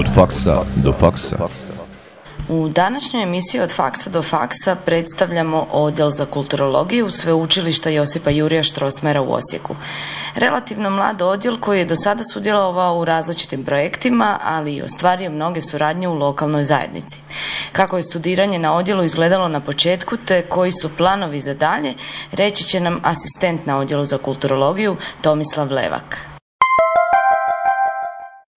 Od faksa do faksa. U današnjoj emisiji Od faksa do faksa predstavljamo odjel za kulturologiju Sveučilišta Josipa Jurija Štrosmera u Osijeku. Relativno mlad odjel koji je do sada sudjelovao u različitim projektima, ali i ostvario mnoge suradnje u lokalnoj zajednici. Kako je studiranje na odjelu izgledalo na početku te koji su planovi za dalje, reći će nam asistent na odjelu za kulturologiju Tomislav Levak.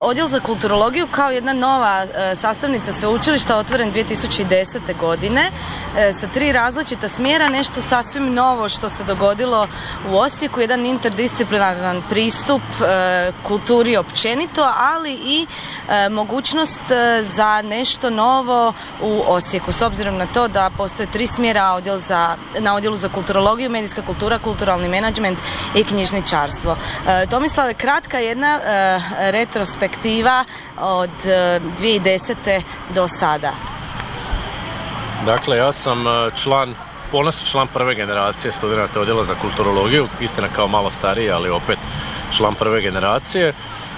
Odjel za kulturologiju kao jedna nova e, sastavnica sveučilišta otvoren 2010. godine e, sa tri različita smjera, nešto sasvim novo što se dogodilo u Osijeku, jedan interdisciplinaran pristup e, kulturi općenito, ali i mogućnost za nešto novo u Osijeku. S obzirom na to da postoje tri smjera odjel za, na odjelu za kulturologiju, medijska kultura, kulturalni menadžment i knjižničarstvo. Tomislave, kratka jedna retrospektiva perspektiva od 2010. E, do sada? Dakle, ja sam e, član ponosni član prve generacije studenata odjela za kulturologiju, istina kao malo stariji, ali opet član prve generacije.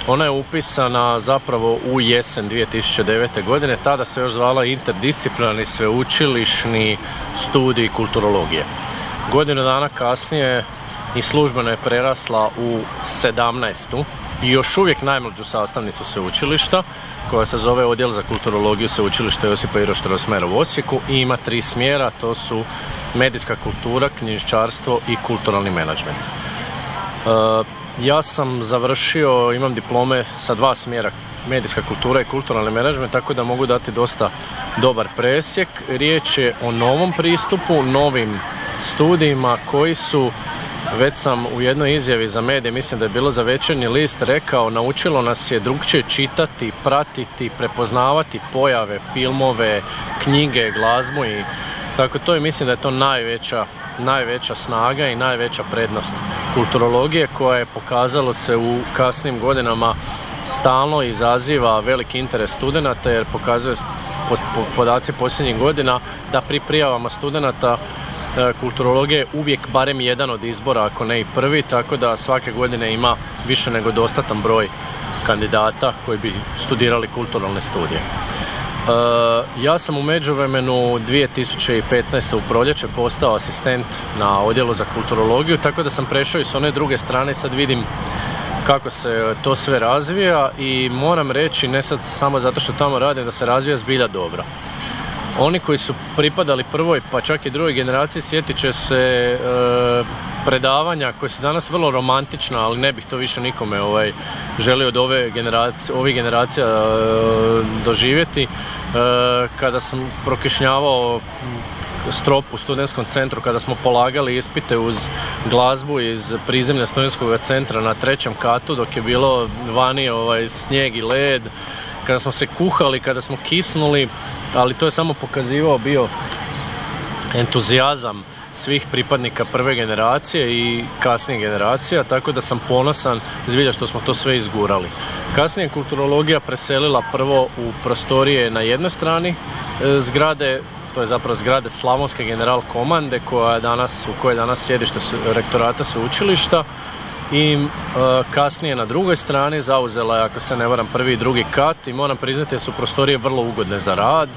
Ona je upisana zapravo u jesen 2009. godine, tada se još zvala interdisciplinarni sveučilišni studij kulturologije. Godinu dana kasnije i službeno je prerasla u 17 i još uvijek najmlađu sastavnicu sveučilišta koja se zove Odjel za kulturologiju sveučilišta Josipa Juro Strossmayera u Osijeku i ima tri smjera, to su medijska kultura, knjižničarstvo i kulturalni menadžment. E, ja sam završio, imam diplome sa dva smjera, medijska kultura i kulturalni menadžment, tako da mogu dati dosta dobar presjek. Riječ je o novom pristupu, novim studijima koji su već sam u jednoj izjavi za medije, mislim da je bilo za večernji list, rekao naučilo nas je drugčije čitati, pratiti, prepoznavati pojave, filmove, knjige, glazbu i tako to i mislim da je to najveća, najveća snaga i najveća prednost kulturologije koja je pokazalo se u kasnim godinama stalno izaziva veliki interes studenata jer pokazuje podaci posljednjih godina da pri prijavama studenata E, kulturologije je uvijek barem jedan od izbora, ako ne i prvi, tako da svake godine ima više nego dostatan broj kandidata koji bi studirali kulturalne studije. E, ja sam u međuvremenu 2015. u proljeće postao asistent na odjelu za kulturologiju, tako da sam prešao i s one druge strane, sad vidim kako se to sve razvija i moram reći, ne sad samo zato što tamo radim, da se razvija zbilja dobro oni koji su pripadali prvoj pa čak i drugoj generaciji sjetit će se e, predavanja koje su danas vrlo romantična, ali ne bih to više nikome ovaj, želio od ove generacije, ovih generacija e, doživjeti. E, kada sam prokišnjavao strop u studentskom centru kada smo polagali ispite uz glazbu iz prizemlja studentskog centra na trećem katu dok je bilo vani ovaj snijeg i led kada smo se kuhali, kada smo kisnuli, ali to je samo pokazivao bio entuzijazam svih pripadnika prve generacije i kasnije generacija, tako da sam ponosan zbilja što smo to sve izgurali. Kasnije kulturologija preselila prvo u prostorije na jednoj strani e, zgrade, to je zapravo zgrade Slavonske general komande koja je danas, u kojoj je danas sjedište rektorata sveučilišta i e, kasnije na drugoj strani zauzela je, ako se ne varam, prvi i drugi kat i moram priznati da su prostorije vrlo ugodne za rad,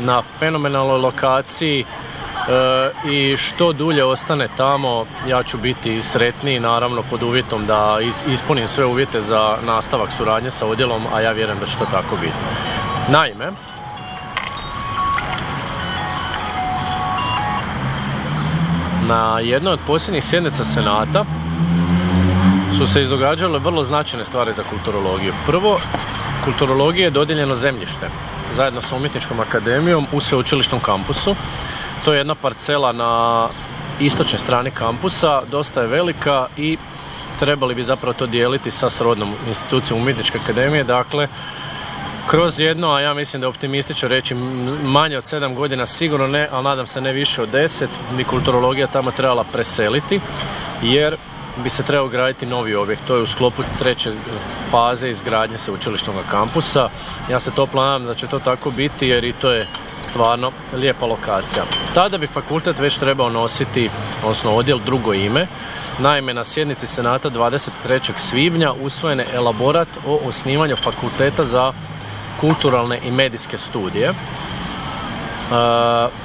na fenomenalnoj lokaciji e, i što dulje ostane tamo ja ću biti sretniji naravno pod uvjetom da ispunim sve uvjete za nastavak suradnje sa odjelom, a ja vjerujem da će to tako biti. Naime, na jednoj od posljednjih sjednica Senata su se izdogađale vrlo značajne stvari za kulturologiju. Prvo, kulturologije je dodijeljeno zemljište zajedno sa umjetničkom akademijom u sveučilišnom kampusu. To je jedna parcela na istočnoj strani kampusa, dosta je velika i trebali bi zapravo to dijeliti sa srodnom institucijom umjetničke akademije. Dakle, kroz jedno, a ja mislim da je optimistično reći manje od sedam godina sigurno ne, ali nadam se ne više od deset, bi kulturologija tamo trebala preseliti, jer bi se trebao graditi novi objekt. To je u sklopu treće faze izgradnje sveučilišnog kampusa. Ja se to planam da će to tako biti jer i to je stvarno lijepa lokacija. Tada bi fakultet već trebao nositi, odnosno odjel drugo ime. Naime, na sjednici Senata 23. svibnja usvojen je elaborat o osnivanju fakulteta za kulturalne i medijske studije. E,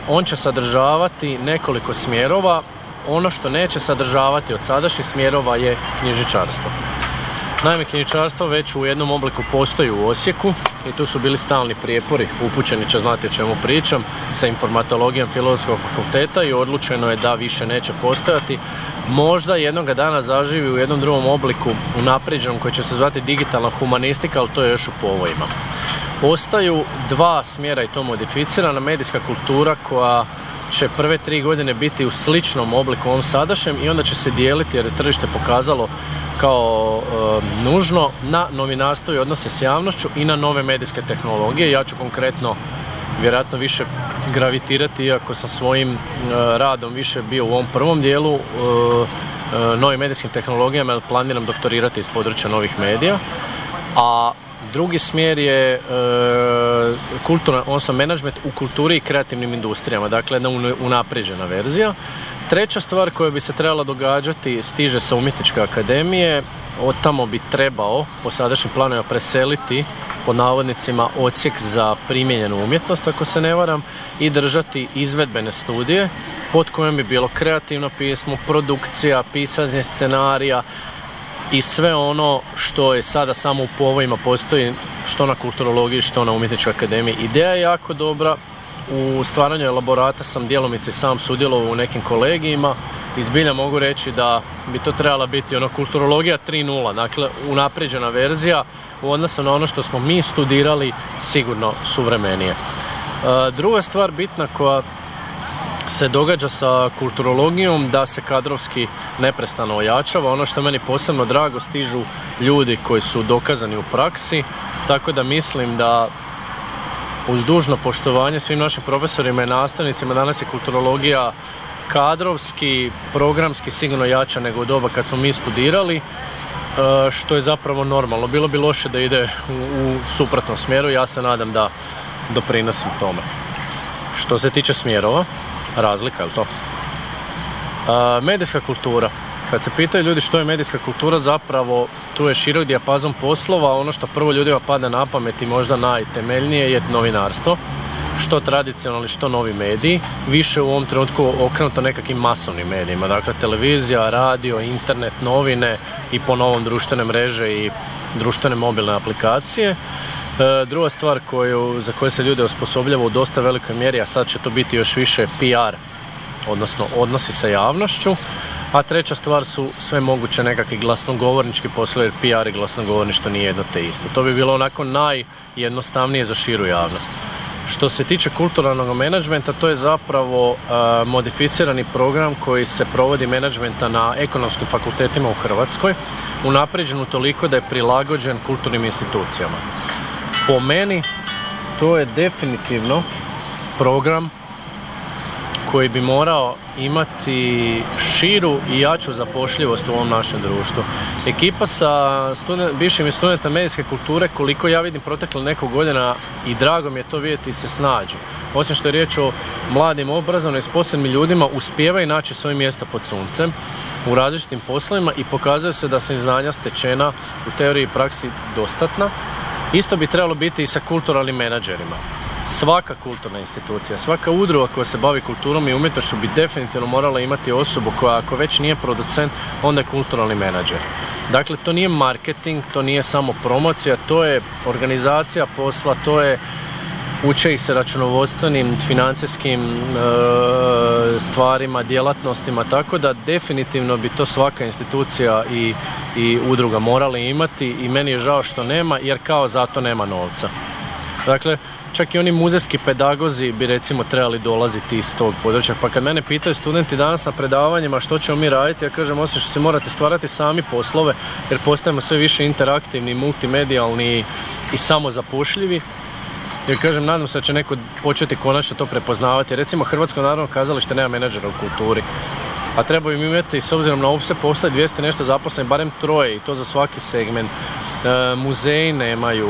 on će sadržavati nekoliko smjerova. Ono što neće sadržavati od sadašnjih smjerova je knjižničarstvo. Naime, knjižničarstvo već u jednom obliku postoji u Osijeku i tu su bili stalni prijepori, upućeni će znati o čemu pričam, sa informatologijom Filozofskog fakulteta i odlučeno je da više neće postojati. Možda jednoga dana zaživi u jednom drugom obliku unaprijeđenom koji će se zvati digitalna humanistika, ali to je još u povojima. Ostaju dva smjera i to modificirana medijska kultura koja će prve tri godine biti u sličnom obliku ovom sadašnjem i onda će se dijeliti jer je tržište pokazalo kao e, nužno na novinarstvo i odnose s javnošću i na nove medijske tehnologije. Ja ću konkretno vjerojatno više gravitirati iako sa svojim e, radom više bio u ovom prvom dijelu e, novim medijskim tehnologijama jer planiram doktorirati iz područja novih medija. A Drugi smjer je e, kulturna, odnosno management u kulturi i kreativnim industrijama, dakle jedna unaprijeđena verzija. Treća stvar koja bi se trebala događati stiže sa umjetničke akademije, od tamo bi trebao po sadašnjim planovima preseliti pod navodnicima odsjek za primijenjenu umjetnost ako se ne varam i držati izvedbene studije pod kojom bi bilo kreativno pismo, produkcija, pisanje scenarija, i sve ono što je sada samo u povojima postoji što na kulturologiji, što na umjetničkoj akademiji. Ideja je jako dobra, u stvaranju elaborata sam djelomice sam sudjelovao u nekim kolegijima i zbilja mogu reći da bi to trebala biti ono kulturologija 3.0, dakle unaprijeđena verzija u odnosu na ono što smo mi studirali sigurno suvremenije. E, druga stvar bitna koja se događa sa kulturologijom da se kadrovski neprestano ojačava. Ono što meni posebno drago stižu ljudi koji su dokazani u praksi, tako da mislim da uz dužno poštovanje svim našim profesorima i nastavnicima danas je kulturologija kadrovski, programski sigurno jača nego doba kad smo mi studirali e, što je zapravo normalno. Bilo bi loše da ide u suprotnom smjeru, ja se nadam da doprinosim tome. Što se tiče smjerova, razlika, je to? medijska kultura. Kad se pitaju ljudi što je medijska kultura, zapravo tu je širok dijapazon poslova, ono što prvo ljudima pada na pamet i možda najtemeljnije je novinarstvo, što tradicionalni, što novi mediji, više u ovom trenutku okrenuto nekakvim masovnim medijima, dakle televizija, radio, internet, novine i po novom društvene mreže i društvene mobilne aplikacije. E, druga stvar koju, za koju se ljude osposobljava u dosta velikoj mjeri, a sad će to biti još više PR, odnosno odnosi sa javnošću. A treća stvar su sve moguće nekakvi glasnogovornički poslovi, jer PR i glasnogovorništvo nije jedno te isto. To bi bilo onako najjednostavnije za širu javnost. Što se tiče kulturalnog menadžmenta, to je zapravo e, modificirani program koji se provodi menadžmenta na ekonomskim fakultetima u Hrvatskoj, unapređen toliko da je prilagođen kulturnim institucijama po meni to je definitivno program koji bi morao imati širu i jaču zapošljivost u ovom našem društvu. Ekipa sa student, bivšim studenta medijske kulture, koliko ja vidim protekle nekog godina i drago mi je to vidjeti se snađu. Osim što je riječ o mladim, obrazovnim i sposobnim ljudima, uspijevaju naći svoje mjesto pod suncem u različitim poslovima i pokazuje se da su znanja stečena u teoriji i praksi dostatna Isto bi trebalo biti i sa kulturalnim menadžerima. Svaka kulturna institucija, svaka udruga koja se bavi kulturom i umjetnošću bi definitivno morala imati osobu koja ako već nije producent, onda je kulturalni menadžer. Dakle, to nije marketing, to nije samo promocija, to je organizacija posla, to je uče ih se računovodstvenim, financijskim e, stvarima, djelatnostima, tako da definitivno bi to svaka institucija i, i udruga morali imati i meni je žao što nema jer kao zato nema novca. Dakle, čak i oni muzejski pedagozi bi recimo trebali dolaziti iz tog područja. Pa kad mene pitaju studenti danas na predavanjima što ćemo mi raditi, ja kažem osim što se morate stvarati sami poslove jer postajemo sve više interaktivni, multimedijalni i samozapošljivi jer kažem, nadam se da će neko početi konačno to prepoznavati. Recimo, Hrvatsko narodno kazalište nema menadžera u kulturi. A trebaju im imati s obzirom na opse posla 200 nešto zaposlenih, barem troje i to za svaki segment. E, muzeji nemaju,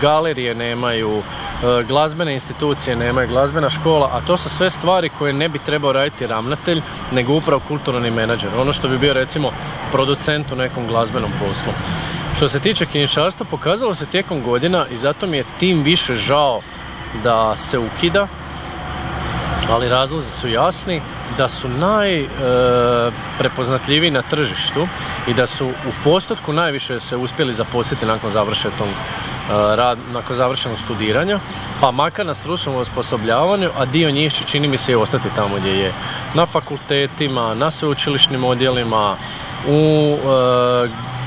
galerije nemaju, e, glazbene institucije nemaju, glazbena škola, a to su sve stvari koje ne bi trebao raditi ravnatelj, nego upravo kulturni menadžer. Ono što bi bio recimo producent u nekom glazbenom poslu. Što se tiče knjižarstva, pokazalo se tijekom godina i zato mi je tim više žao da se ukida, ali razlozi su jasni da su najprepoznatljiviji na tržištu i da su u postotku najviše se uspjeli zaposliti nakon završenog rad, nakon završenog studiranja, pa makar na stručnom osposobljavanju, a dio njih će čini mi se i ostati tamo gdje je. Na fakultetima, na sveučilišnim odjelima, u e,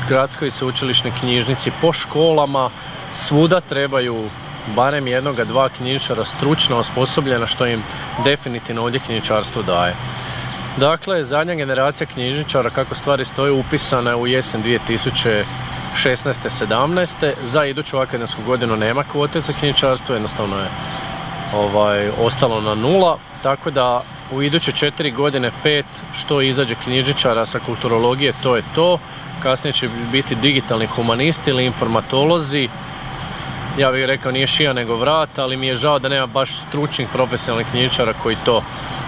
gradskoj sveučilišnoj knjižnici, po školama, svuda trebaju barem jednoga, dva knjižničara stručno osposobljena što im definitivno ovdje knjižničarstvo daje. Dakle, zadnja generacija knjižničara, kako stvari stoje, upisana je u jesen 2016. 17. Za iduću akademsku godinu nema kvote za knjižničarstvo, jednostavno je ovaj, ostalo na nula, tako da u iduće četiri godine pet što izađe knjižničara sa kulturologije, to je to. Kasnije će biti digitalni humanisti ili informatolozi, ja bih rekao nije šija nego vrat, ali mi je žao da nema baš stručnih profesionalnih knjižara koji to,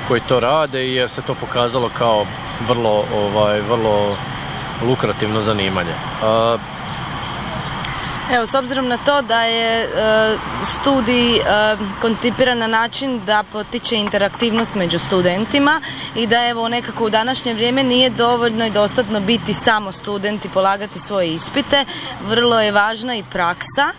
koji to rade jer se to pokazalo kao vrlo, ovaj, vrlo lukrativno zanimanje. Evo, s obzirom na to da je e, studij e, koncipiran na način da potiče interaktivnost među studentima i da evo nekako u današnje vrijeme nije dovoljno i dostatno biti samo student i polagati svoje ispite, vrlo je važna i praksa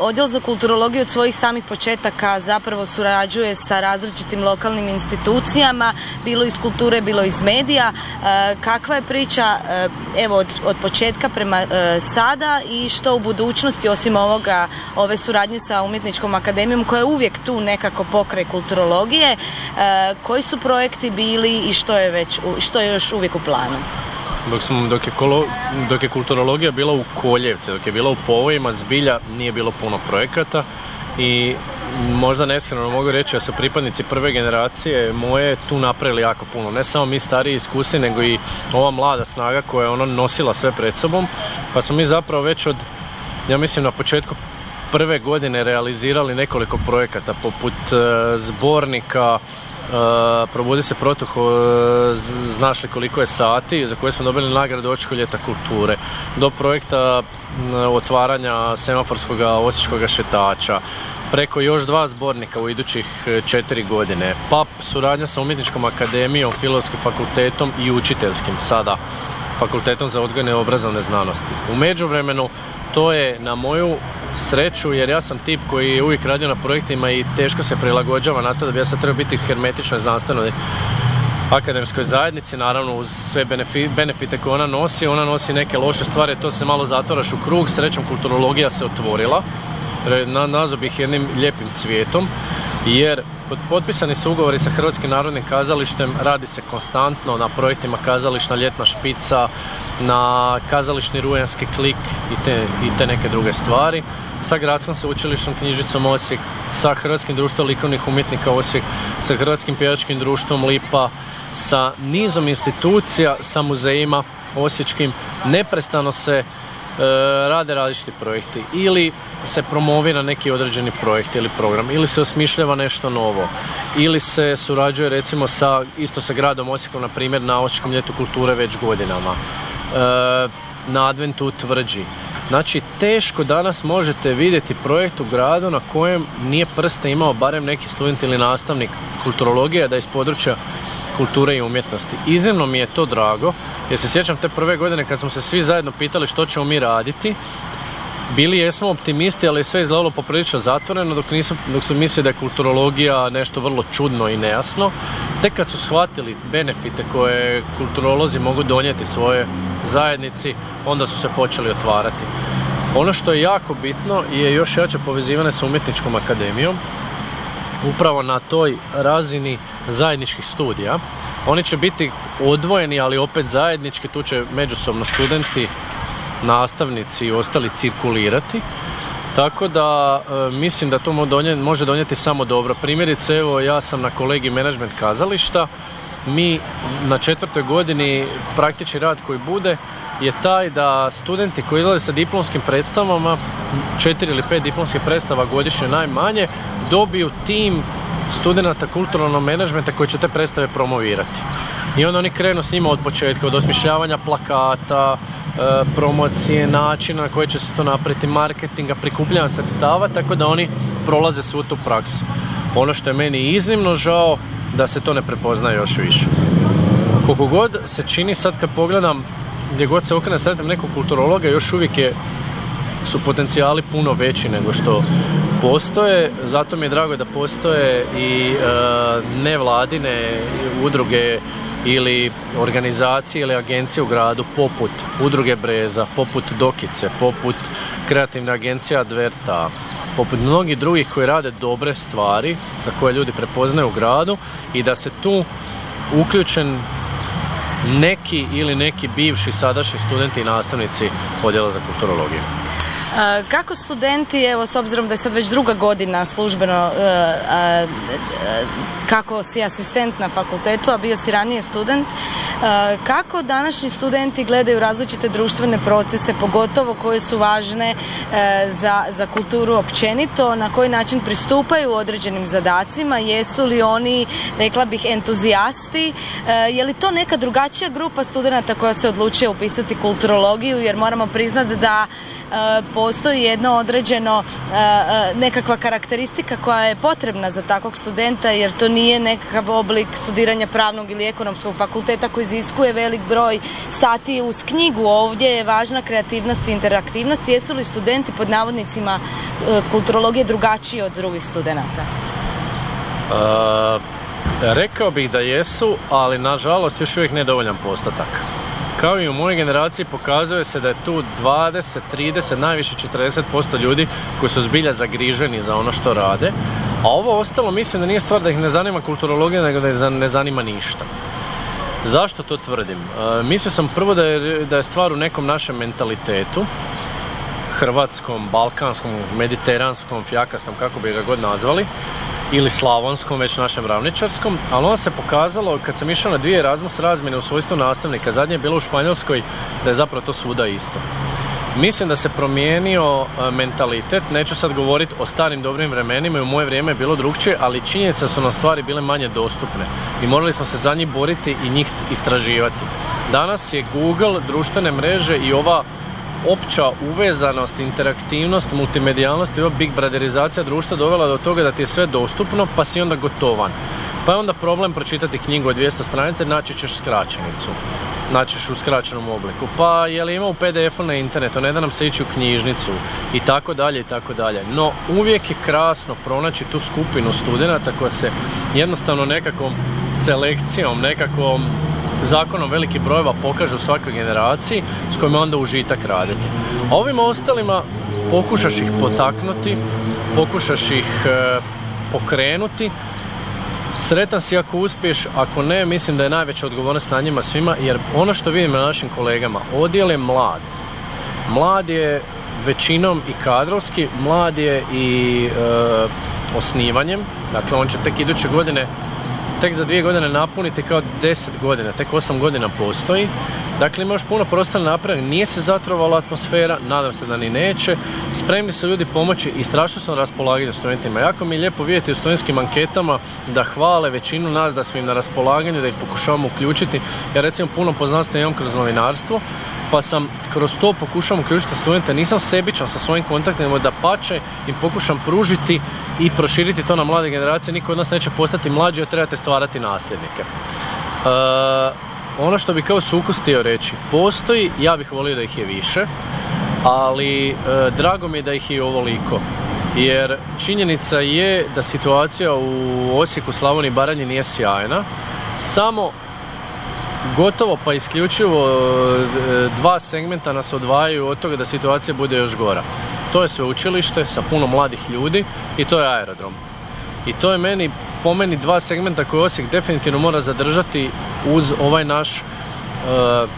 odjel za kulturologiju od svojih samih početaka zapravo surađuje sa različitim lokalnim institucijama, bilo iz kulture, bilo iz medija. E, kakva je priča e, evo od, od početka prema sada i što u budućnosti osim ovoga, ove suradnje sa umjetničkom akademijom koja je uvijek tu nekako pokraj kulturologije, koji su projekti bili i što je već što je još uvijek u planu? Dok, sam, dok, je kolo, dok je kulturologija bila u Koljevce, dok je bila u povojima, zbilja nije bilo puno projekata i možda neskreno mogu reći da su pripadnici prve generacije moje tu napravili jako puno. Ne samo mi stariji iskusi, nego i ova mlada snaga koja je ono nosila sve pred sobom. Pa smo mi zapravo već od, ja mislim na početku prve godine realizirali nekoliko projekata poput e, zbornika probudi se protuh, znaš li koliko je sati, za koje smo dobili nagradu Očko ljeta kulture, do projekta otvaranja semaforskog osječkog šetača, preko još dva zbornika u idućih e, četiri godine, PAP suradnja sa umjetničkom akademijom, filozofskim fakultetom i učiteljskim sada fakultetom za odgojne i obrazovne znanosti. U međuvremenu to je na moju sreću jer ja sam tip koji je uvijek radio na projektima i teško se prilagođava na to da bi ja sad trebao biti hermetično znanstvenoj akademskoj zajednici, naravno uz sve benefite koje ona nosi, ona nosi neke loše stvari, to se malo zatvaraš u krug, srećom kulturologija se otvorila, nazvao bih jednim lijepim cvijetom, jer potpisani su ugovori sa Hrvatskim narodnim kazalištem, radi se konstantno na projektima kazališna ljetna špica, na kazališni rujanski klik i te, i te neke druge stvari. Sa Gradskom sveučilišnom knjižicom Osijek, sa Hrvatskim društvom likovnih umjetnika Osijek, sa Hrvatskim pjevačkim društvom Lipa, sa nizom institucija, sa muzejima osječkim. Neprestano se E, rade različiti projekti. Ili se promovira neki određeni projekt ili program ili se osmišljava nešto novo ili se surađuje recimo sa isto sa gradom Osijekom na primjer na Osječkom ljetu kulture već godinama. E, na adventu tvrđi. Znači, teško danas možete vidjeti projekt u gradu na kojem nije prste imao barem neki student ili nastavnik kulturologije da iz područja kulture i umjetnosti. Iznimno mi je to drago, jer se sjećam te prve godine kad smo se svi zajedno pitali što ćemo mi raditi, bili jesmo optimisti, ali sve izgledalo poprilično zatvoreno, dok, nisu, dok su mislili da je kulturologija nešto vrlo čudno i nejasno. Tek kad su shvatili benefite koje kulturolozi mogu donijeti svoje zajednici, onda su se počeli otvarati. Ono što je jako bitno je još jače povezivanje sa umjetničkom akademijom, upravo na toj razini zajedničkih studija. Oni će biti odvojeni, ali opet zajednički, tu će međusobno studenti, nastavnici i ostali cirkulirati. Tako da e, mislim da to može donijeti samo dobro. Primjerice, evo ja sam na kolegi management kazališta mi na četvrtoj godini praktični rad koji bude je taj da studenti koji izlaze sa diplomskim predstavama, četiri ili pet diplomskih predstava godišnje najmanje, dobiju tim studenata kulturalnog menadžmenta koji će te predstave promovirati. I onda oni krenu s njima od početka, od osmišljavanja plakata, e, promocije, načina na koji će se to napraviti, marketinga, prikupljanja sredstava, tako da oni prolaze svu tu praksu. Ono što je meni iznimno žao, da se to ne prepoznaje još više. Koliko god se čini sad kad pogledam gdje god se okrene sretem nekog kulturologa, još uvijek je, su potencijali puno veći nego što postoje, zato mi je drago da postoje i e, nevladine udruge ili organizacije ili agencije u gradu poput udruge Breza, poput Dokice, poput kreativne agencije Adverta, poput mnogih drugih koji rade dobre stvari za koje ljudi prepoznaju u gradu i da se tu uključen neki ili neki bivši sadašnji studenti i nastavnici odjela za kulturologiju. Kako studenti, evo s obzirom da je sad već druga godina službeno e, e, kako si asistent na fakultetu, a bio si ranije student, kako današnji studenti gledaju različite društvene procese, pogotovo koje su važne e, za, za kulturu općenito, na koji način pristupaju određenim zadacima, jesu li oni, rekla bih, entuzijasti, je li to neka drugačija grupa studenata koja se odlučuje upisati kulturologiju, jer moramo priznati da postoji jedno određeno e, e, nekakva karakteristika koja je potrebna za takvog studenta jer to nije nekakav oblik studiranja pravnog ili ekonomskog fakulteta koji iziskuje velik broj sati uz knjigu. Ovdje je važna kreativnost i interaktivnost. Jesu li studenti pod navodnicima e, kulturologije drugačiji od drugih studenata? Rekao bih da jesu, ali nažalost još uvijek nedovoljan postotak kao i u mojoj generaciji pokazuje se da je tu 20, 30, najviše 40% ljudi koji su zbilja zagriženi za ono što rade, a ovo ostalo mislim da nije stvar da ih ne zanima kulturologija, nego da ih ne zanima ništa. Zašto to tvrdim? E, mislio sam prvo da je, da je stvar u nekom našem mentalitetu, hrvatskom, balkanskom, mediteranskom, fjakastom, kako bi ga god nazvali, ili slavonskom, već našem ravničarskom, ali onda se pokazalo kad sam išao na dvije Erasmus razmjene u svojstvu nastavnika, zadnje je bilo u Španjolskoj, da je zapravo to svuda isto. Mislim da se promijenio e, mentalitet, neću sad govoriti o starim dobrim vremenima i u moje vrijeme je bilo drugčije, ali činjenica su nam stvari bile manje dostupne i morali smo se za njih boriti i njih istraživati. Danas je Google, društvene mreže i ova opća uvezanost, interaktivnost, multimedijalnost i ova big brotherizacija društva dovela do toga da ti je sve dostupno pa si onda gotovan. Pa je onda problem pročitati knjigu od 200 stranica naći ćeš skraćenicu. Naćiš u skraćenom obliku. Pa je li ima u PDF-u na internetu, ne da nam se ići u knjižnicu i tako dalje i tako dalje. No uvijek je krasno pronaći tu skupinu studenata koja se jednostavno nekakvom selekcijom, nekakvom zakonom veliki brojeva pokažu svakoj generaciji s kojima onda užitak raditi. A ovim ostalima pokušaš ih potaknuti, pokušaš ih e, pokrenuti, Sretan si ako uspiješ, ako ne, mislim da je najveća odgovornost na njima svima, jer ono što vidim na našim kolegama, odjel je mlad. Mlad je većinom i kadrovski, mlad je i e, osnivanjem, dakle on će tek iduće godine tek za dvije godine napuniti kao deset godina, tek osam godina postoji. Dakle, ima još puno prostora napraviti, nije se zatrovala atmosfera, nadam se da ni neće. Spremni su ljudi pomoći i strašno su na raspolaganju studentima. Jako mi je lijepo vidjeti u studentskim anketama da hvale većinu nas da smo im na raspolaganju, da ih pokušavamo uključiti. Ja recimo puno poznanstva imam kroz novinarstvo, pa sam kroz to pokušam uključiti studente, nisam sebičan sa svojim kontaktima, da pače im pokušam pružiti i proširiti to na mlade generacije, niko od nas neće postati mlađi, a trebate stvarati nasljednike. E, ono što bi kao sukus htio reći, postoji, ja bih volio da ih je više, ali e, drago mi je da ih je ovoliko. Jer činjenica je da situacija u Osijeku, Slavoniji i Baranji nije sjajna. Samo gotovo pa isključivo e, dva segmenta nas odvajaju od toga da situacija bude još gora. To je sveučilište sa puno mladih ljudi i to je aerodrom. I to je meni, po meni dva segmenta koje Osijek definitivno mora zadržati uz ovaj naš uh,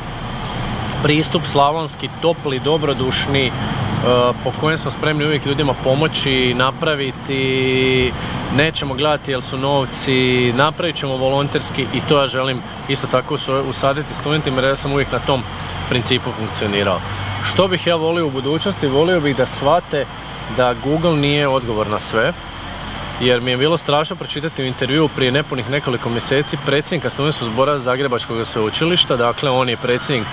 pristup slavonski, topli, dobrodušni, e, po kojem smo spremni uvijek ljudima pomoći, napraviti, nećemo gledati jel su novci, napravit ćemo volonterski i to ja želim isto tako usaditi studentima jer ja sam uvijek na tom principu funkcionirao. Što bih ja volio u budućnosti? Volio bih da shvate da Google nije odgovor na sve, jer mi je bilo strašno pročitati u intervju prije nepunih nekoliko mjeseci predsjednika studentskog zbora Zagrebačkog sveučilišta, dakle on je predsjednik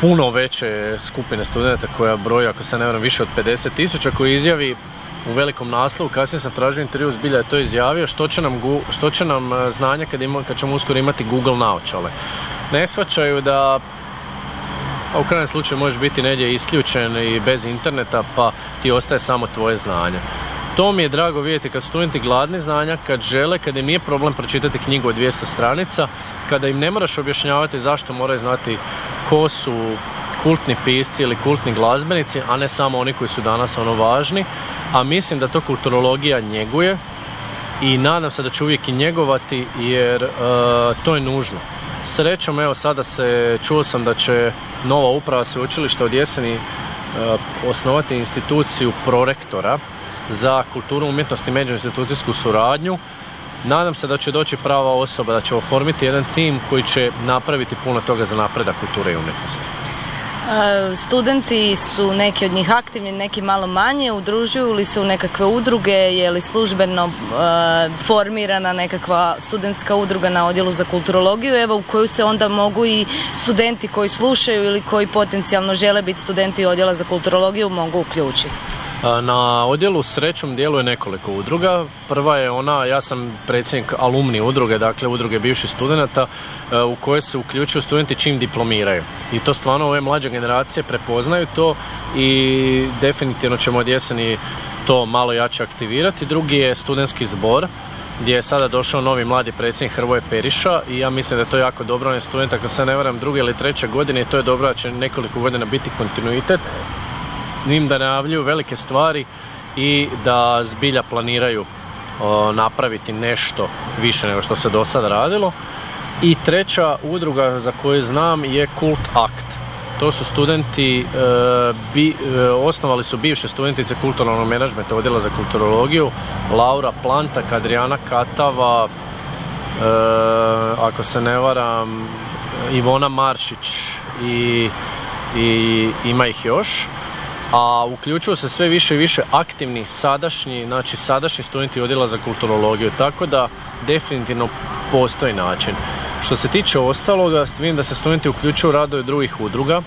puno veće skupine studenta koja broji, ako se ne vjerujem, više od 50 tisuća, koji izjavi u velikom naslovu, kasnije sam tražio intervju, zbilja je to izjavio, što će nam, što će nam e, znanje kad, ima, kad ćemo uskoro imati Google naočale. Ne shvaćaju da u krajnjem slučaju možeš biti negdje isključen i bez interneta pa ti ostaje samo tvoje znanje. To mi je drago vidjeti kad studenti gladni znanja, kad žele, kad im nije problem pročitati knjigu od 200 stranica, kada im ne moraš objašnjavati zašto moraju znati ko su kultni pisci ili kultni glazbenici, a ne samo oni koji su danas ono važni, a mislim da to kulturologija njeguje i nadam se da će uvijek i njegovati jer e, to je nužno. Srećom, evo sada se, čuo sam da će nova uprava sveučilišta od jeseni osnovati instituciju prorektora za kulturu umjetnosti i međuinstitucijsku suradnju. Nadam se da će doći prava osoba, da će oformiti jedan tim koji će napraviti puno toga za napredak kulture i umjetnosti. Studenti su neki od njih aktivni, neki malo manje, udružuju li se u nekakve udruge, je li službeno formirana nekakva studentska udruga na odjelu za kulturologiju, evo u koju se onda mogu i studenti koji slušaju ili koji potencijalno žele biti studenti odjela za kulturologiju mogu uključiti. Na odjelu srećom djeluje nekoliko udruga. Prva je ona, ja sam predsjednik alumni udruge, dakle udruge bivših studenata e, u koje se uključuju studenti čim diplomiraju. I to stvarno ove mlađe generacije prepoznaju to i definitivno ćemo od jeseni to malo jače aktivirati. Drugi je studentski zbor gdje je sada došao novi mladi predsjednik Hrvoje Periša i ja mislim da je to jako dobro. On je student, ako se ne varam, druge ili treće godine i to je dobro da će nekoliko godina biti kontinuitet njim da najavljuju velike stvari i da zbilja planiraju napraviti nešto više nego što se do sada radilo. I treća udruga za koju znam je Kult Act. To su studenti, e, bi, e, osnovali su bivše studentice kulturalnog menadžmenta odjela za kulturologiju, Laura Planta, Adriana Katava, e, ako se ne varam, Ivona Maršić i, i ima ih još a uključuju se sve više i više aktivni sadašnji, znači sadašnji studenti odjela za kulturologiju, tako da definitivno postoji način. Što se tiče ostaloga, vidim da se studenti uključuju u radove drugih udruga,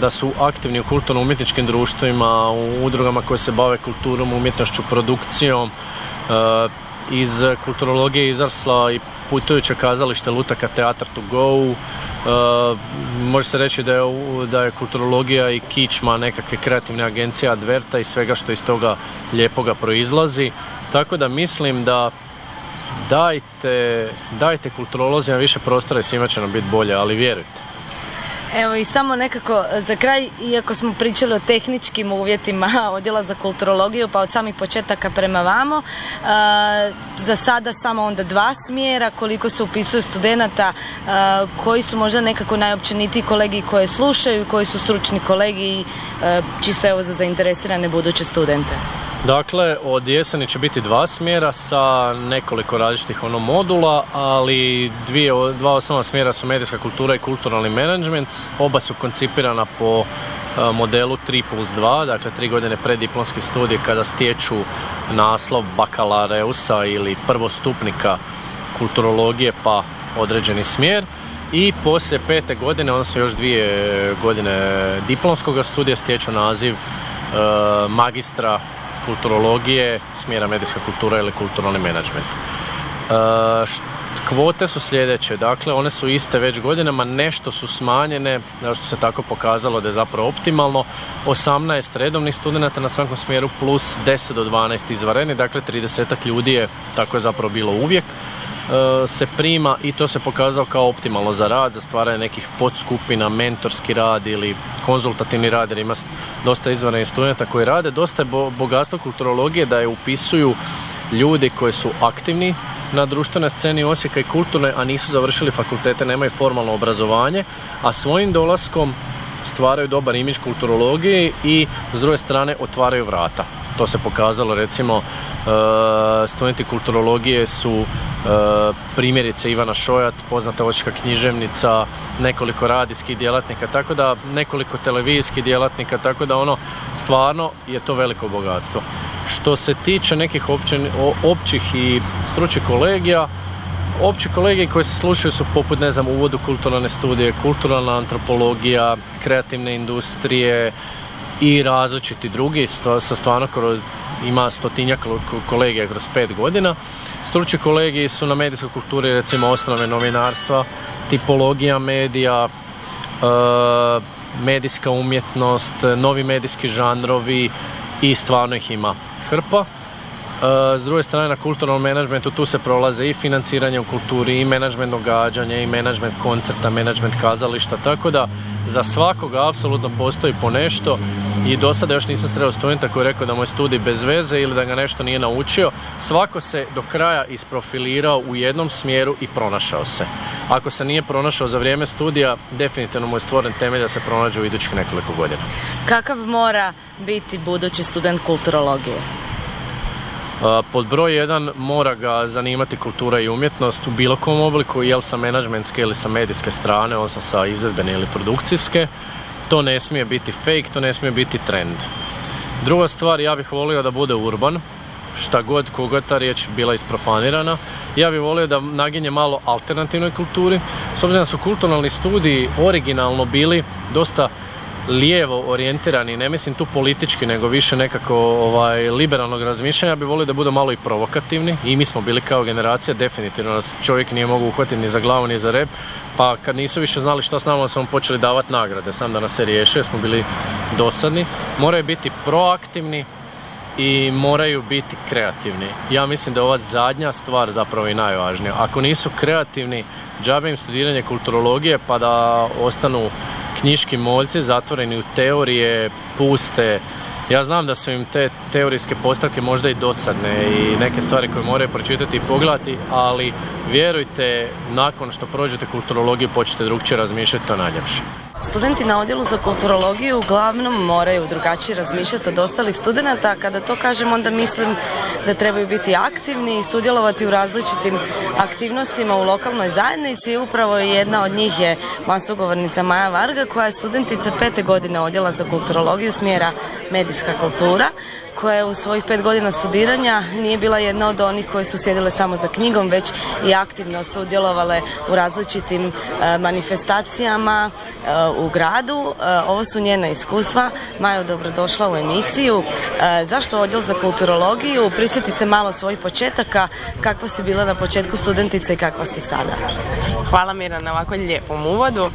da su aktivni u kulturno-umjetničkim društvima, u udrugama koje se bave kulturom, umjetnošću, produkcijom, e, iz kulturologije izrasla i putujuće kazalište Lutaka Teatar to Go, Uh, može se reći da je, da je kulturologija i kičma nekakve kreativne agencije Adverta i svega što iz toga lijepoga proizlazi. Tako da mislim da dajte, dajte kulturolozima više prostora i svima će nam biti bolje, ali vjerujte. Evo i samo nekako za kraj, iako smo pričali o tehničkim uvjetima odjela za kulturologiju, pa od samih početaka prema vamo, za sada samo onda dva smjera, koliko se upisuje studenata, koji su možda nekako najopćenitiji kolegi koje slušaju, koji su stručni kolegi, čisto evo za zainteresirane buduće studente. Dakle, od jeseni će biti dva smjera sa nekoliko različitih ono modula, ali dvije, dva osnovna smjera su medijska kultura i kulturalni management. Oba su koncipirana po e, modelu 3 plus 2, dakle tri godine preddiplomski studij kada stječu naslov bakalareusa ili prvostupnika kulturologije pa određeni smjer i poslije pete godine, odnosno još dvije godine diplomskog studija stječu naziv e, magistra kulturologije, smjera medijska kultura ili kulturalni menadžment. E, kvote su sljedeće, dakle one su iste već godinama, nešto su smanjene, što se tako pokazalo da je zapravo optimalno, 18 redovnih studenata na svakom smjeru plus 10 do 12 izvareni, dakle 30 ljudi je, tako je zapravo bilo uvijek. E, se prima i to se pokazalo kao optimalno za rad, za stvaranje nekih podskupina, mentorski rad ili konzultativni rad jer ima dosta izvanrednih studenta koji rade. Dosta je bogatstvo kulturologije da je upisuju ljudi koji su aktivni na društvenoj sceni Osijeka i kulturne, a nisu završili fakultete, nemaju formalno obrazovanje, a svojim dolaskom stvaraju dobar imidž kulturologiji i s druge strane otvaraju vrata. To se pokazalo recimo e, studenti kulturologije su e, primjerice Ivana Šojat, poznata očka književnica, nekoliko radijskih djelatnika, tako da nekoliko televizijskih djelatnika, tako da ono stvarno je to veliko bogatstvo. Što se tiče nekih općih i stručnih kolegija, Opći kolege koji se slušaju su poput, ne znam, uvodu kulturalne studije, kulturalna antropologija, kreativne industrije i različiti drugi, sa stvarno ima stotinjak kolegija kroz pet godina. Stručni kolegiji su na medijskoj kulturi, recimo osnove novinarstva, tipologija medija, e, medijska umjetnost, novi medijski žanrovi i stvarno ih ima hrpa. E, s druge strane na kulturnom menadžmentu tu se prolaze i financiranje u kulturi i menadžment događanja i menadžment koncerta, menadžment kazališta, tako da za svakoga apsolutno postoji po nešto i do sada još nisam sreo studenta koji je rekao da mu je studij bez veze ili da ga nešto nije naučio. Svako se do kraja isprofilirao u jednom smjeru i pronašao se. Ako se nije pronašao za vrijeme studija, definitivno mu je stvoren temelj da se pronađe u idućih nekoliko godina. Kakav mora biti budući student kulturologije? Pod broj jedan mora ga zanimati kultura i umjetnost u bilo kom obliku, jel sa menadžmentske ili sa medijske strane, odnosno sa izvedbene ili produkcijske. To ne smije biti fake, to ne smije biti trend. Druga stvar, ja bih volio da bude urban, šta god, koga ta riječ bila isprofanirana. Ja bih volio da naginje malo alternativnoj kulturi, s obzirom da su kulturalni studiji originalno bili dosta lijevo orijentirani, ne mislim tu politički, nego više nekako ovaj, liberalnog razmišljanja, bi volio da budu malo i provokativni. I mi smo bili kao generacija, definitivno nas čovjek nije mogu uhvatiti ni za glavu ni za rep, pa kad nisu više znali šta s nama, smo počeli davati nagrade, sam da nas se riješe, smo bili dosadni. Moraju biti proaktivni, i moraju biti kreativni. Ja mislim da je ova zadnja stvar zapravo i najvažnija. Ako nisu kreativni, džabe im studiranje kulturologije pa da ostanu knjiški moljci zatvoreni u teorije, puste. Ja znam da su im te teorijske postavke možda i dosadne i neke stvari koje moraju pročitati i pogledati, ali vjerujte, nakon što prođete kulturologiju počnete drugčije razmišljati, to najljepše. Studenti na odjelu za kulturologiju uglavnom moraju drugačije razmišljati od ostalih studenata. Kada to kažem onda mislim da trebaju biti aktivni i sudjelovati u različitim aktivnostima u lokalnoj zajednici. Upravo jedna od njih je moja sugovornica Maja Varga koja je studentica pete godine odjela za kulturologiju smjera medijska kultura koja u svojih pet godina studiranja nije bila jedna od onih koje su sjedile samo za knjigom, već i aktivno sudjelovale u različitim e, manifestacijama u gradu. E, ovo su njena iskustva. Majo, dobrodošla u emisiju. Zašto odjel za kulturologiju? Prisjeti se malo svojih početaka. Kakva si bila na početku studentice i kakva si sada? Hvala Mira na ovako lijepom uvodu.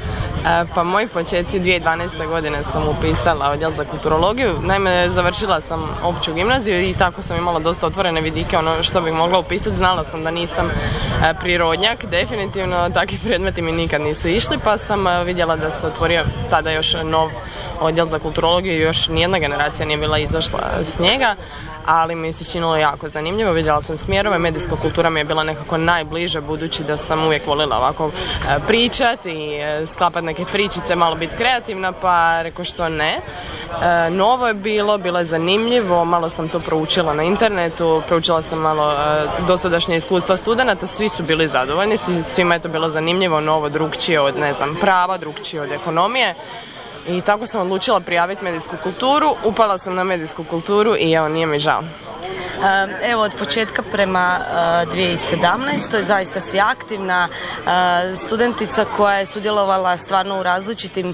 Pa moji početci 2012. godine sam upisala odjel za kulturologiju. Naime, završila sam opću gimnaziju i tako sam imala dosta otvorene vidike ono što bih mogla upisati. Znala sam da nisam e, prirodnjak, definitivno takvi predmeti mi nikad nisu išli pa sam e, vidjela da se otvorio tada još nov odjel za kulturologiju i još nijedna generacija nije bila izašla s njega ali mi se činilo jako zanimljivo. Vidjela sam smjerove, medijska kultura mi je bila nekako najbliže budući da sam uvijek volila ovako e, pričati i e, sklapati neke pričice, malo biti kreativna, pa reko što ne. E, novo je bilo, bilo je zanimljivo, malo sam to proučila na internetu, proučila sam malo dosadašnje iskustva studenata, svi su bili zadovoljni, svima je to bilo zanimljivo, novo, drugčije od, ne znam, prava, drugčije od ekonomije. I tako sam odlučila prijaviti medijsku kulturu, upala sam na medijsku kulturu i evo nije mi žao. Evo od početka prema 2017. zaista si aktivna studentica koja je sudjelovala stvarno u različitim,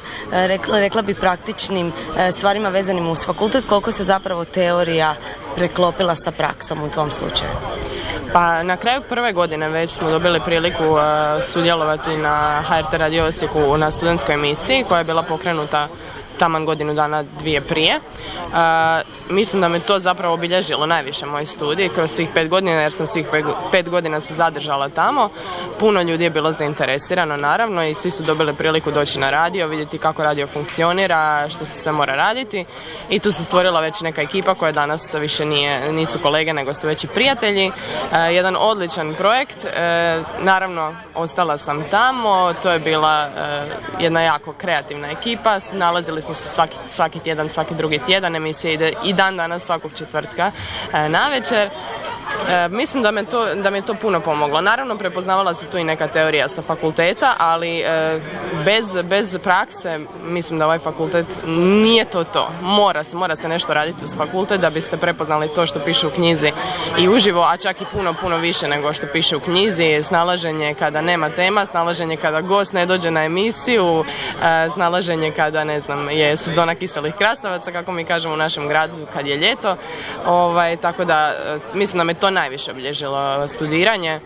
rekla bih praktičnim stvarima vezanim uz fakultet, koliko se zapravo teorija preklopila sa praksom u tvom slučaju. Pa na kraju prve godine već smo dobili priliku uh, sudjelovati na HRT Radio Osijeku na studentskoj emisiji koja je bila pokrenuta taman godinu dana dvije prije. mislim da me to zapravo obilježilo najviše moj studij kroz svih pet godina jer sam svih pet, godina se zadržala tamo. Puno ljudi je bilo zainteresirano naravno i svi su dobili priliku doći na radio, vidjeti kako radio funkcionira, što se sve mora raditi i tu se stvorila već neka ekipa koja danas više nije, nisu kolege nego su već i prijatelji. jedan odličan projekt, e, naravno ostala sam tamo, to je bila e, jedna jako kreativna ekipa, nalazili smo svaki, svaki tjedan, svaki drugi tjedan, emisija ide i dan danas svakog četvrtka e, na večer. E, mislim da me, to, da mi je to puno pomoglo. Naravno, prepoznavala se tu i neka teorija sa fakulteta, ali e, bez, bez prakse mislim da ovaj fakultet nije to to. Mora se, mora se nešto raditi uz fakultet da biste prepoznali to što piše u knjizi i uživo, a čak i puno, puno više nego što piše u knjizi. Snalaženje kada nema tema, snalaženje kada gost ne dođe na emisiju, e, snalaženje kada, ne znam, je sezona kiselih krastavaca, kako mi kažemo u našem gradu kad je ljeto. Ovaj, tako da, e, mislim da me to najviše obilježilo studiranje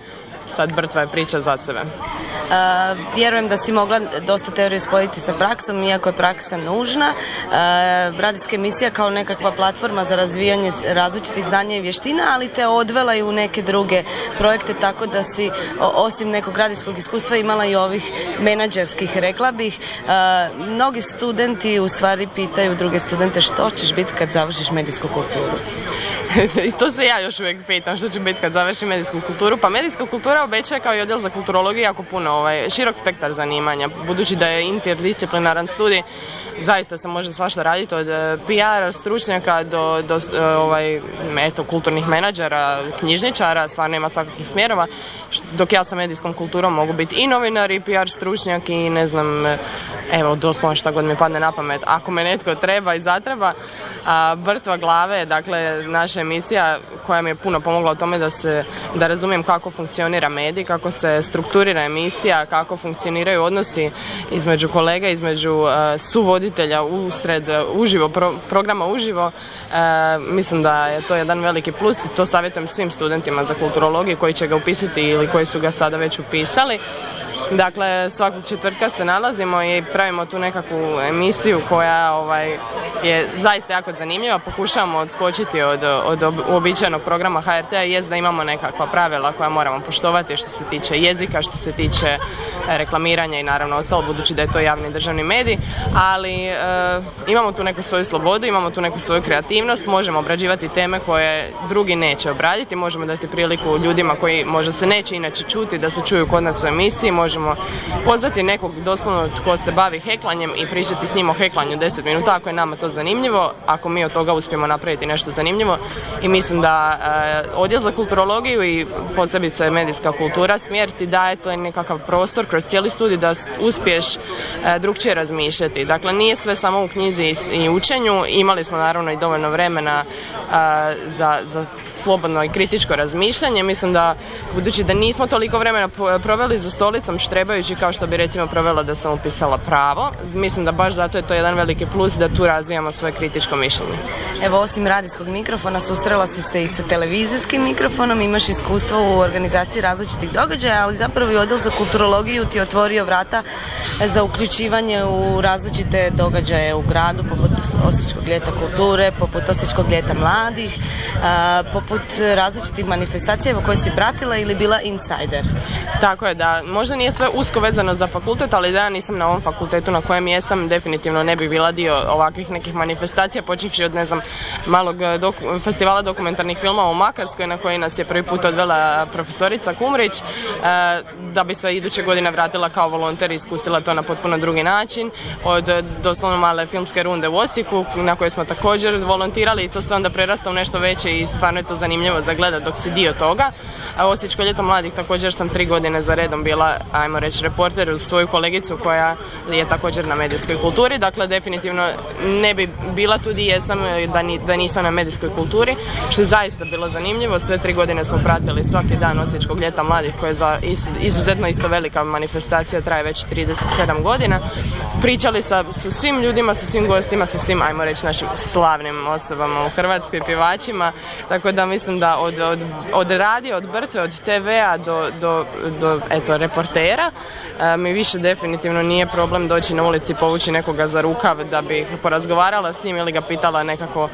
sad Brtva je priča za sebe. Uh, vjerujem da si mogla dosta teorije spojiti sa praksom, iako je praksa nužna. Uh, radijska emisija kao nekakva platforma za razvijanje različitih znanja i vještina, ali te odvela i u neke druge projekte, tako da si osim nekog radijskog iskustva imala i ovih menadžerskih, rekla bih. Uh, mnogi studenti u stvari pitaju druge studente što ćeš biti kad završiš medijsku kulturu. I to se ja još uvijek pitam što će biti kad završim medijsku kulturu. Pa medijska kultura obećaje kao i odjel za kulturologiju jako puno ovaj, širok spektar zanimanja. Budući da je interdisciplinaran studij, zaista se može svašta raditi od eh, PR stručnjaka do, do eh, ovaj, eto, kulturnih menadžera, knjižničara, stvarno ima svakakvih smjerova. Dok ja sa medijskom kulturom mogu biti i novinar i PR stručnjak i ne znam, eh, evo doslovno šta god mi padne na pamet. Ako me netko treba i zatreba, a Brtva glave, dakle naša emisija koja mi je puno pomogla u tome da se da razumijem kako funkcionira medij, kako se strukturira emisija, kako funkcioniraju odnosi između kolega, između uh, suvoditelja usred uživo programa uživo. Uh, mislim da je to jedan veliki plus i to savjetujem svim studentima za kulturologiju koji će ga upisati ili koji su ga sada već upisali. Dakle, svakog četvrtka se nalazimo i pravimo tu nekakvu emisiju koja ovaj, je zaista jako zanimljiva. Pokušavamo odskočiti od, od uobičajenog programa HRT-a i jest da imamo nekakva pravila koja moramo poštovati što se tiče jezika, što se tiče e, reklamiranja i naravno ostalo budući da je to javni državni medij, ali e, imamo tu neku svoju slobodu, imamo tu neku svoju kreativnost, možemo obrađivati teme koje drugi neće obraditi, možemo dati priliku ljudima koji možda se neće inače čuti da se čuju kod nas u emisiji, možemo pozvati nekog doslovno tko se bavi heklanjem i pričati s njim o heklanju 10 minuta ako je nama to zanimljivo, ako mi od toga uspijemo napraviti nešto zanimljivo i mislim da e, odjel za kulturologiju i posebice medijska kultura smjer ti daje to nekakav prostor kroz cijeli studij da uspiješ e, drugčije razmišljati. Dakle, nije sve samo u knjizi i učenju, imali smo naravno i dovoljno vremena e, za, za slobodno i kritičko razmišljanje. Mislim da, budući da nismo toliko vremena proveli za stolicom štrebajući kao što bi recimo provela da sam upisala pravo, mislim da baš zato je to jedan veliki plus da tu razvijamo svoje kritičko mišljenje. Evo, osim radijskog mikrofona, susrela si se i sa televizijskim mikrofonom, imaš iskustvo u organizaciji različitih događaja, ali zapravo i odjel za kulturologiju ti otvorio vrata za uključivanje u različite događaje u gradu, poput Osječkog ljeta kulture, poput Osječkog ljeta mladih, poput različitih manifestacija koje si pratila ili bila insider. Tako je, da. Možda nije sve usko vezano za fakultet, ali da ja nisam na ovom fakultetu na kojem jesam, definitivno ne bi bila dio ovakvih nekih manifestacija, počevši od, ne znam, malog eh, festivala dokumentarnih filmova u Makarskoj, na koji nas je prvi put odvela profesorica Kumrić, eh, da bi se iduće godine vratila kao volonter i iskusila to na potpuno drugi način, od eh, doslovno male filmske runde u Osijeku, na kojoj smo također volontirali i to sve onda prerasta u nešto veće i stvarno je to zanimljivo za gledat dok si dio toga. Osječko ljeto mladih također sam tri godine za redom bila, ajmo reći, reporter uz svoju kolegicu koja je također na medijskoj kulturi, dakle definitivno ne bi bila tu di jesam da, ni, da nisam na medijskoj kulturi, što je zaista bilo zanimljivo. Sve tri godine smo pratili svaki dan Osječkog ljeta mladih koje je za izuzetno isto velika manifestacija, traje već 37 godina. Pričali sa, sa svim ljudima, sa svim gostima, sa svim, ajmo reći, našim slavnim osobama u Hrvatskoj, pjevačima, tako da mislim da od, od, od radija, od Brtve, od TV-a do, do, do eto, reportera smjera. Mi više definitivno nije problem doći na ulici i povući nekoga za rukav da bih porazgovarala s njim ili ga pitala nekako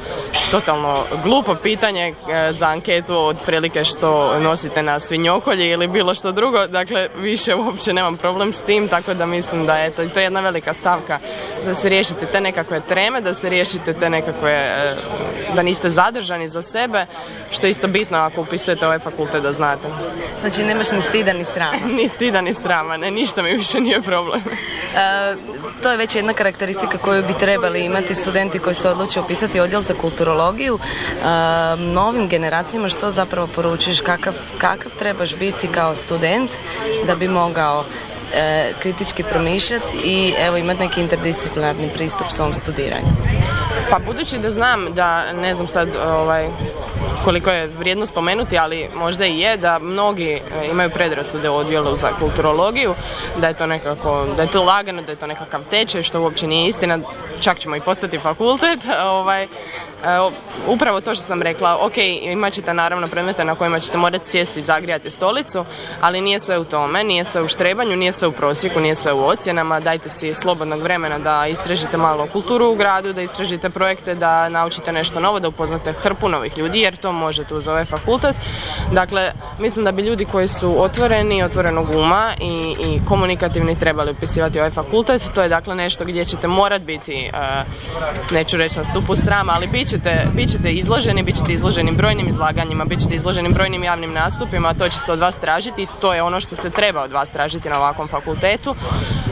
totalno glupo pitanje za anketu otprilike što nosite na svinjokolji ili bilo što drugo. Dakle, više uopće nemam problem s tim, tako da mislim da je to, to je jedna velika stavka da se riješite te nekakve treme, da se riješite te nekakve, da niste zadržani za sebe, što je isto bitno ako upisujete ovaj fakultet da znate. Znači nemaš ni stida ni srama? ni stida ni srama, ne, ništa mi više nije problem. E, to je već jedna karakteristika koju bi trebali imati studenti koji se odluče upisati odjel za kulturologiju. E, novim generacijama što zapravo poručiš, kakav, kakav trebaš biti kao student da bi mogao e, kritički promišljati i evo imati neki interdisciplinarni pristup svom studiranju. Pa budući da znam da, ne znam sad ovaj, koliko je vrijedno spomenuti, ali možda i je da mnogi e, imaju predrasude u odjelu za kulturologiju, da je to nekako, da je to lagano, da je to nekakav tečaj, što uopće nije istina, čak ćemo i postati fakultet. Ovaj, e, upravo to što sam rekla, ok, imat ćete naravno predmete na kojima ćete morati sjesti i zagrijati stolicu, ali nije sve u tome, nije sve u štrebanju, nije sve u prosjeku, nije sve u ocjenama, dajte si slobodnog vremena da istražite malo kulturu u gradu, da istražite projekte, da naučite nešto novo, da upoznate hrpu novih ljudi, jer to možete uz ovaj fakultet. Dakle, mislim da bi ljudi koji su otvoreni, otvorenog uma i, i komunikativni trebali upisivati ovaj fakultet. To je dakle nešto gdje ćete morat biti, neću reći na stupu srama, ali bit ćete, bit ćete izloženi, bit ćete izloženi brojnim izlaganjima, bit ćete izloženi brojnim javnim nastupima, to će se od vas tražiti i to je ono što se treba od vas tražiti na ovakvom fakultetu.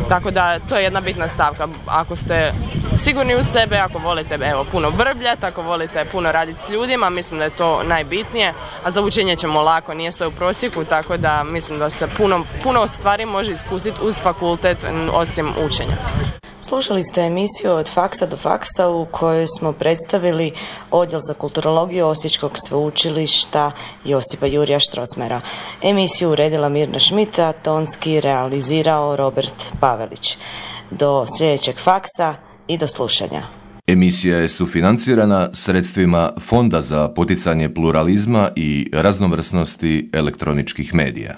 Tako da to je jedna bitna stavka. Ako ste sigurni u sebe, ako volite evo, puno brbljati, ako volite puno raditi s ljudima, mislim da je to najbitnije, a za učenje ćemo lako, nije sve u prosjeku, tako da mislim da se puno, puno stvari može iskusiti uz fakultet osim učenja. Slušali ste emisiju od faksa do faksa u kojoj smo predstavili Odjel za kulturologiju Osječkog sveučilišta Josipa Jurija Štrosmera. Emisiju uredila Mirna Šmita, tonski realizirao Robert Pavelić. Do sljedećeg faksa i do slušanja. Emisija je sufinancirana sredstvima Fonda za poticanje pluralizma i raznovrsnosti elektroničkih medija.